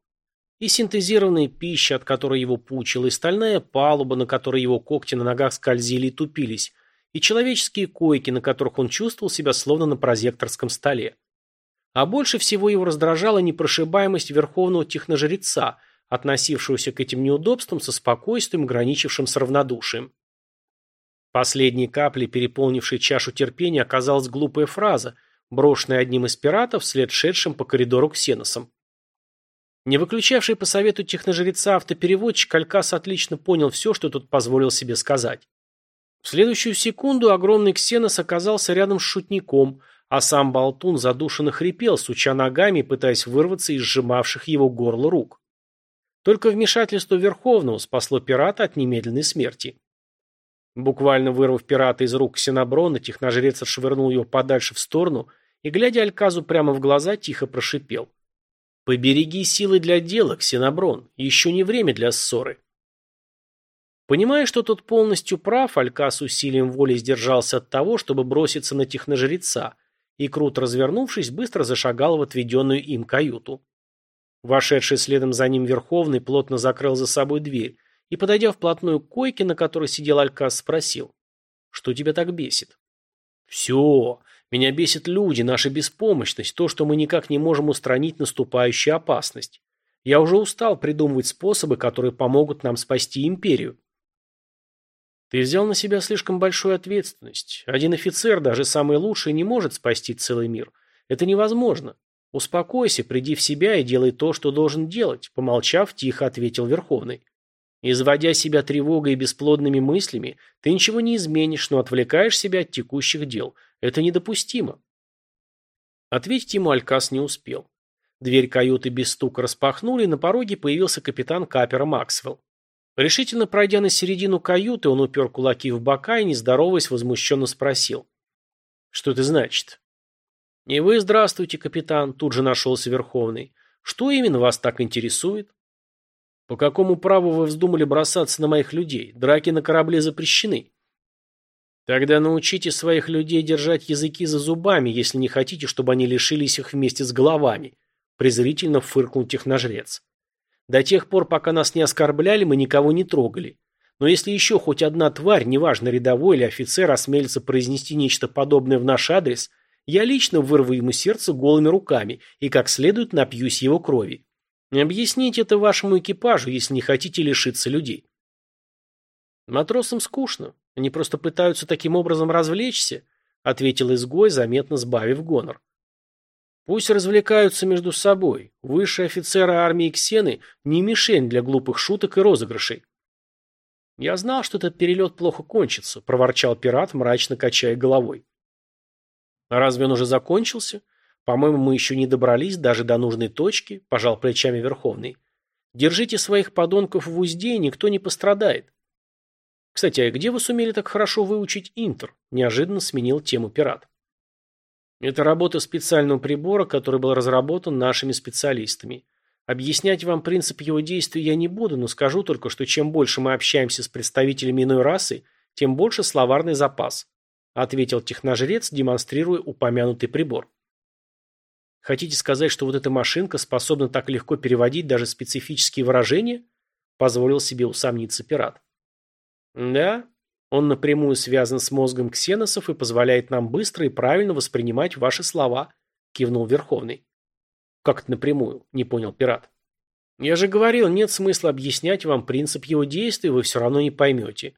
S1: И синтезированная пища, от которой его пучило, и стальная палуба, на которой его когти на ногах скользили и тупились, и человеческие койки, на которых он чувствовал себя словно на прозекторском столе. А больше всего его раздражала непрошибаемость верховного техножреца, относившегося к этим неудобствам со спокойствием, граничившим с равнодушием. Последней каплей, переполнившей чашу терпения, оказалась глупая фраза, брошенная одним из пиратов, вслед шедшим по коридору ксеносом. Не выключавший по совету техножреца автопереводчик Алькас отлично понял все, что тот позволил себе сказать. В следующую секунду огромный ксенос оказался рядом с шутником, а сам болтун задушенно хрипел, суча ногами, пытаясь вырваться из сжимавших его горло рук. Только вмешательство Верховного спасло пирата от немедленной смерти. Буквально вырвав пирата из рук Ксеноброна, техножрец отшвырнул его подальше в сторону и, глядя Альказу прямо в глаза, тихо прошипел. «Побереги силы для дела, Ксеноброн, еще не время для ссоры». Понимая, что тот полностью прав, Алькас усилием воли сдержался от того, чтобы броситься на техножреца, и, круто развернувшись, быстро зашагал в отведенную им каюту. Вошедший следом за ним Верховный плотно закрыл за собой дверь, и, подойдя вплотную к койке, на которой сидел Алькас, спросил, «Что тебя так бесит?» «Все. Меня бесит люди, наша беспомощность, то, что мы никак не можем устранить наступающую опасность. Я уже устал придумывать способы, которые помогут нам спасти империю». «Ты взял на себя слишком большую ответственность. Один офицер, даже самый лучший, не может спасти целый мир. Это невозможно. Успокойся, приди в себя и делай то, что должен делать», помолчав, тихо ответил Верховный. Изводя себя тревогой и бесплодными мыслями, ты ничего не изменишь, но отвлекаешь себя от текущих дел. Это недопустимо. Ответить ему Алькас не успел. Дверь каюты без стука распахнули, и на пороге появился капитан Капера Максвелл. Решительно пройдя на середину каюты, он упер кулаки в бока и, не здороваясь, возмущенно спросил. «Что это значит?» «Не вы здравствуйте, капитан», тут же нашелся Верховный. «Что именно вас так интересует?» По какому праву вы вздумали бросаться на моих людей? Драки на корабле запрещены. Тогда научите своих людей держать языки за зубами, если не хотите, чтобы они лишились их вместе с головами, презрительно фыркнул техножрец. До тех пор, пока нас не оскорбляли, мы никого не трогали. Но если еще хоть одна тварь, неважно рядовой или офицер, осмелится произнести нечто подобное в наш адрес, я лично вырву ему сердце голыми руками и как следует напьюсь его крови. Объясните это вашему экипажу, если не хотите лишиться людей. Матросам скучно. Они просто пытаются таким образом развлечься, ответил изгой, заметно сбавив гонор. Пусть развлекаются между собой. Высшие офицеры армии Ксены не мишень для глупых шуток и розыгрышей. Я знал, что этот перелет плохо кончится, проворчал пират, мрачно качая головой. А разве он уже закончился? По-моему, мы еще не добрались даже до нужной точки, пожал плечами Верховный. Держите своих подонков в узде, и никто не пострадает. Кстати, а где вы сумели так хорошо выучить Интер? Неожиданно сменил тему пират. Это работа специального прибора, который был разработан нашими специалистами. Объяснять вам принцип его действия я не буду, но скажу только, что чем больше мы общаемся с представителями иной расы, тем больше словарный запас, ответил техножрец, демонстрируя упомянутый прибор. Хотите сказать, что вот эта машинка способна так легко переводить даже специфические выражения? Позволил себе усомниться пират. Да, он напрямую связан с мозгом ксеносов и позволяет нам быстро и правильно воспринимать ваши слова, кивнул Верховный. Как это напрямую? Не понял пират. Я же говорил, нет смысла объяснять вам принцип его действия, вы все равно не поймете.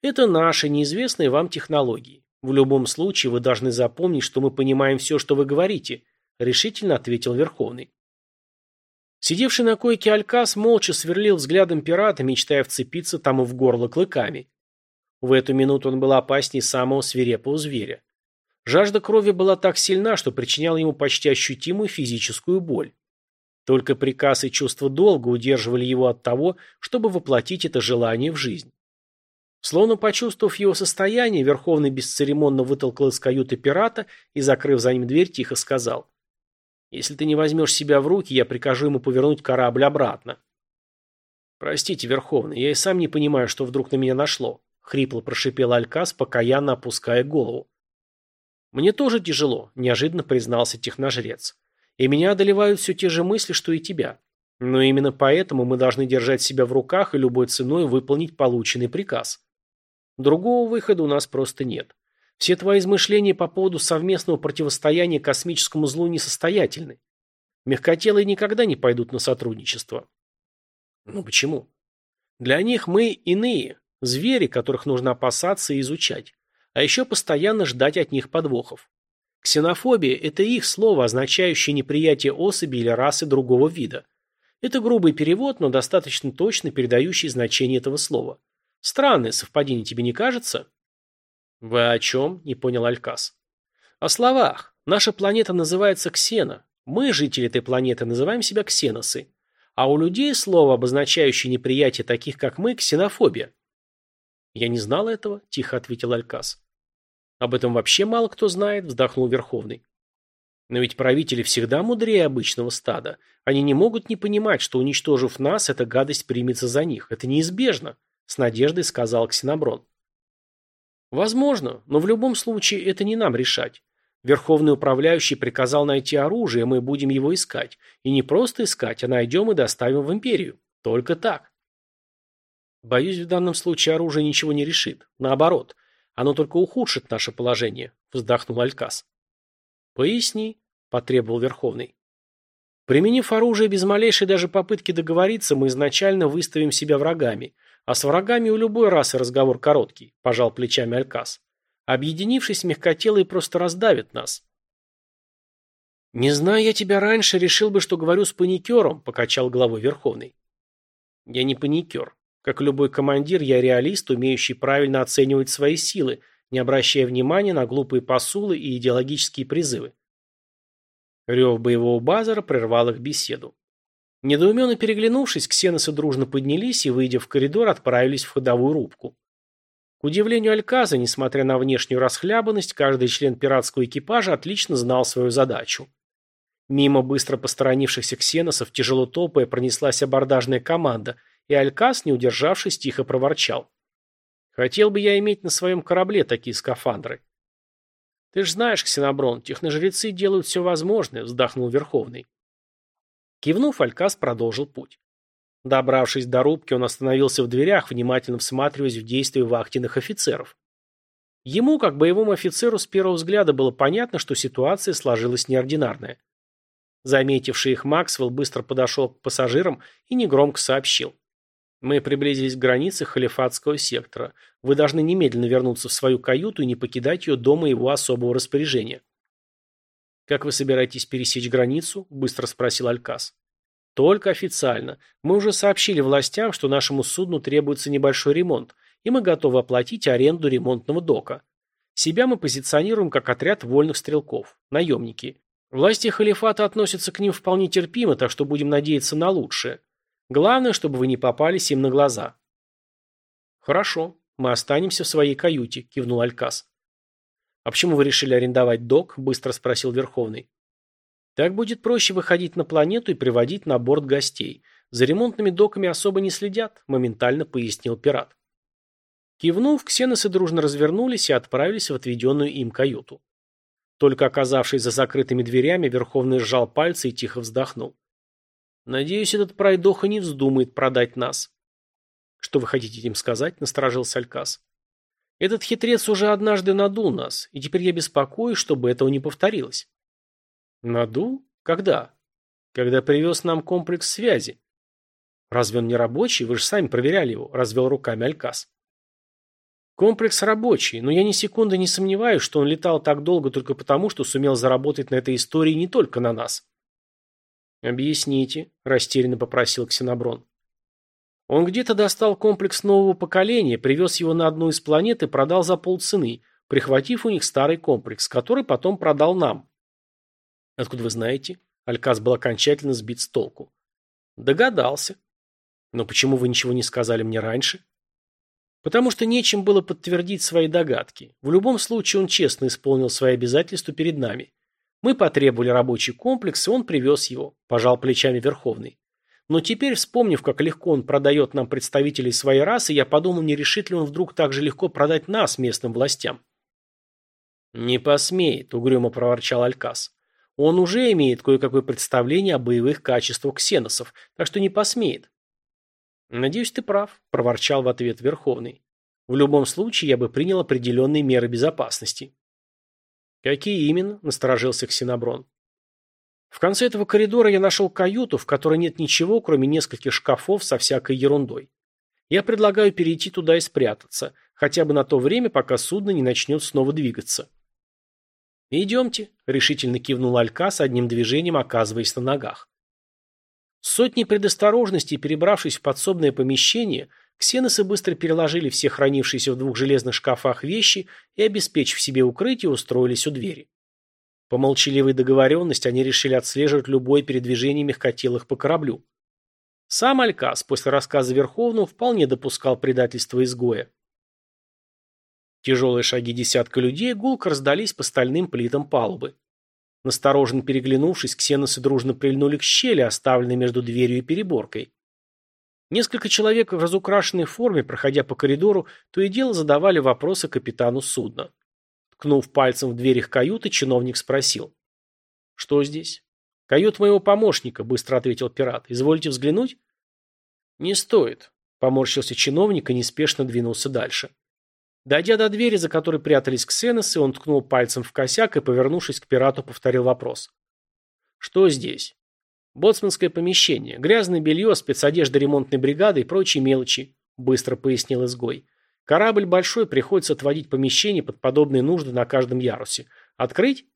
S1: Это наши неизвестные вам технологии. В любом случае вы должны запомнить, что мы понимаем все, что вы говорите –– решительно ответил Верховный. Сидевший на койке Алькас молча сверлил взглядом пирата, мечтая вцепиться тому в горло клыками. В эту минуту он был опаснее самого свирепого зверя. Жажда крови была так сильна, что причиняла ему почти ощутимую физическую боль. Только приказ и чувство долга удерживали его от того, чтобы воплотить это желание в жизнь. Словно почувствовав его состояние, Верховный бесцеремонно вытолкал из каюты пирата и, закрыв за ним дверь, тихо сказал если ты не возьмешь себя в руки, я прикажу ему повернуть корабль обратно. Простите, Верховный, я и сам не понимаю, что вдруг на меня нашло. Хрипло прошипел Алькас, покаянно опуская голову. Мне тоже тяжело, неожиданно признался техножрец. И меня одолевают все те же мысли, что и тебя. Но именно поэтому мы должны держать себя в руках и любой ценой выполнить полученный приказ. Другого выхода у нас просто нет. Все твои измышления по поводу совместного противостояния космическому злу несостоятельны. Мягкотелые никогда не пойдут на сотрудничество. Ну почему? Для них мы иные, звери, которых нужно опасаться и изучать, а еще постоянно ждать от них подвохов. Ксенофобия – это их слово, означающее неприятие особи или расы другого вида. Это грубый перевод, но достаточно точно передающий значение этого слова. Странное совпадение тебе не кажется? Вы о чем? Не понял Алькас. О словах. Наша планета называется Ксена. Мы, жители этой планеты, называем себя ксеносы. А у людей слово, обозначающее неприятие таких, как мы, ксенофобия. Я не знал этого, тихо ответил Алькас. Об этом вообще мало кто знает, вздохнул Верховный. Но ведь правители всегда мудрее обычного стада. Они не могут не понимать, что, уничтожив нас, эта гадость примется за них. Это неизбежно, с надеждой сказал Ксеноброн. Возможно, но в любом случае это не нам решать. Верховный управляющий приказал найти оружие, мы будем его искать. И не просто искать, а найдем и доставим в империю. Только так. Боюсь, в данном случае оружие ничего не решит. Наоборот, оно только ухудшит наше положение, вздохнул Алькас. Поясни, потребовал Верховный. Применив оружие без малейшей даже попытки договориться, мы изначально выставим себя врагами. А с врагами у любой расы разговор короткий, пожал плечами Алькас. Объединившись, мягкотелые просто раздавят нас. «Не зная я тебя раньше, решил бы, что говорю с паникером», — покачал головой Верховный. «Я не паникер. Как любой командир, я реалист, умеющий правильно оценивать свои силы, не обращая внимания на глупые посулы и идеологические призывы». Рев боевого базара прервал их беседу. Недоуменно переглянувшись, ксеносы дружно поднялись и, выйдя в коридор, отправились в ходовую рубку. К удивлению Альказа, несмотря на внешнюю расхлябанность, каждый член пиратского экипажа отлично знал свою задачу. Мимо быстро посторонившихся ксеносов, тяжело топая, пронеслась абордажная команда, и Алькас, не удержавшись, тихо проворчал. «Хотел бы я иметь на своем корабле такие скафандры». «Ты ж знаешь, Ксеноброн, техножрецы делают все возможное», — вздохнул Верховный. Кивнув, Алькас продолжил путь. Добравшись до рубки, он остановился в дверях, внимательно всматриваясь в действия вахтенных офицеров. Ему, как боевому офицеру, с первого взгляда было понятно, что ситуация сложилась неординарная. Заметивший их Максвелл быстро подошел к пассажирам и негромко сообщил. «Мы приблизились к границе халифатского сектора. Вы должны немедленно вернуться в свою каюту и не покидать ее до моего особого распоряжения». «Как вы собираетесь пересечь границу?» – быстро спросил Алькас. Только официально. Мы уже сообщили властям, что нашему судну требуется небольшой ремонт, и мы готовы оплатить аренду ремонтного дока. Себя мы позиционируем как отряд вольных стрелков, наемники. Власти халифата относятся к ним вполне терпимо, так что будем надеяться на лучшее. Главное, чтобы вы не попались им на глаза. Хорошо, мы останемся в своей каюте, кивнул Алькас. А почему вы решили арендовать док? Быстро спросил Верховный. Так будет проще выходить на планету и приводить на борт гостей. За ремонтными доками особо не следят, моментально пояснил пират. Кивнув, ксеносы дружно развернулись и отправились в отведенную им каюту. Только оказавшись за закрытыми дверями, Верховный сжал пальцы и тихо вздохнул. «Надеюсь, этот пройдоха не вздумает продать нас». «Что вы хотите этим сказать?» – насторожился Алькас. «Этот хитрец уже однажды надул нас, и теперь я беспокоюсь, чтобы этого не повторилось». Надул? Когда? Когда привез нам комплекс связи. Разве он не рабочий? Вы же сами проверяли его, развел руками Алькас. Комплекс рабочий, но я ни секунды не сомневаюсь, что он летал так долго только потому, что сумел заработать на этой истории не только на нас. «Объясните», – растерянно попросил Ксеноброн. Он где-то достал комплекс нового поколения, привез его на одну из планет и продал за полцены, прихватив у них старый комплекс, который потом продал нам. Откуда вы знаете? Алькас был окончательно сбит с толку. Догадался. Но почему вы ничего не сказали мне раньше? Потому что нечем было подтвердить свои догадки. В любом случае он честно исполнил свои обязательства перед нами. Мы потребовали рабочий комплекс, и он привез его, пожал плечами Верховный. Но теперь, вспомнив, как легко он продает нам представителей своей расы, я подумал, не решит ли он вдруг так же легко продать нас местным властям. «Не посмеет», — угрюмо проворчал Алькас. Он уже имеет кое-какое представление о боевых качествах ксеносов, так что не посмеет. «Надеюсь, ты прав», – проворчал в ответ Верховный. В любом случае, я бы принял определенные меры безопасности. Какие именно? Насторожился Ксеноброн. В конце этого коридора я нашел каюту, в которой нет ничего, кроме нескольких шкафов со всякой ерундой. Я предлагаю перейти туда и спрятаться, хотя бы на то время, пока судно не начнет снова двигаться. «Идемте», — решительно кивнул Алька с одним движением, оказываясь на ногах. Сотни предосторожностей, перебравшись в подсобное помещение, ксеносы быстро переложили все хранившиеся в двух железных шкафах вещи и, обеспечив себе укрытие, устроились у двери. По молчаливой договоренности они решили отслеживать любое передвижение мягкотелых по кораблю. Сам Алькас после рассказа Верховного вполне допускал предательство изгоя. Тяжелые шаги десятка людей гулко раздались по стальным плитам палубы. Настороженно переглянувшись, ксеносы дружно прильнули к щели, оставленной между дверью и переборкой. Несколько человек в разукрашенной форме, проходя по коридору, то и дело задавали вопросы капитану судна. Ткнув пальцем в дверь их каюты, чиновник спросил. «Что здесь?» «Кают моего помощника», — быстро ответил пират. «Изволите взглянуть?» «Не стоит», — поморщился чиновник и неспешно двинулся дальше. Дойдя до двери, за которой прятались ксеносы, он ткнул пальцем в косяк и, повернувшись к пирату, повторил вопрос. «Что здесь?» «Боцманское помещение. Грязное белье, спецодежда ремонтной бригады и прочие мелочи», — быстро пояснил изгой. «Корабль большой, приходится отводить помещение под подобные нужды на каждом ярусе. Открыть?»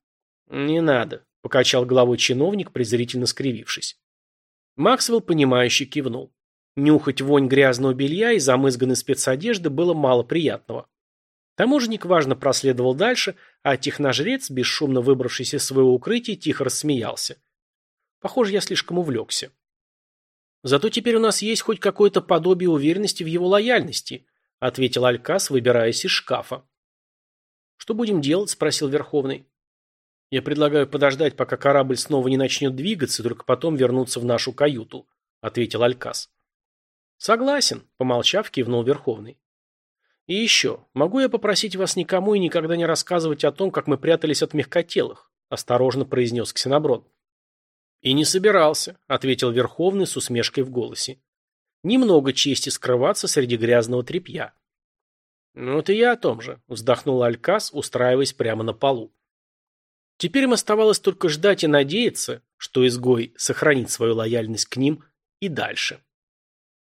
S1: «Не надо», — покачал головой чиновник, презрительно скривившись. Максвелл, понимающе кивнул. Нюхать вонь грязного белья и замызганной спецодежды было мало приятного. Таможенник важно проследовал дальше, а техножрец, бесшумно выбравшийся из своего укрытия, тихо рассмеялся. Похоже, я слишком увлекся. Зато теперь у нас есть хоть какое-то подобие уверенности в его лояльности, ответил Алькас, выбираясь из шкафа. Что будем делать? спросил Верховный. Я предлагаю подождать, пока корабль снова не начнет двигаться, только потом вернуться в нашу каюту, ответил Алькас. Согласен, помолчав, кивнул Верховный. И еще, могу я попросить вас никому и никогда не рассказывать о том, как мы прятались от мягкотелых? Осторожно произнес Ксеноброн. И не собирался, ответил Верховный с усмешкой в голосе. Немного чести скрываться среди грязного тряпья. Ну и я о том же, вздохнул Алькас, устраиваясь прямо на полу. Теперь им оставалось только ждать и надеяться, что изгой сохранит свою лояльность к ним и дальше.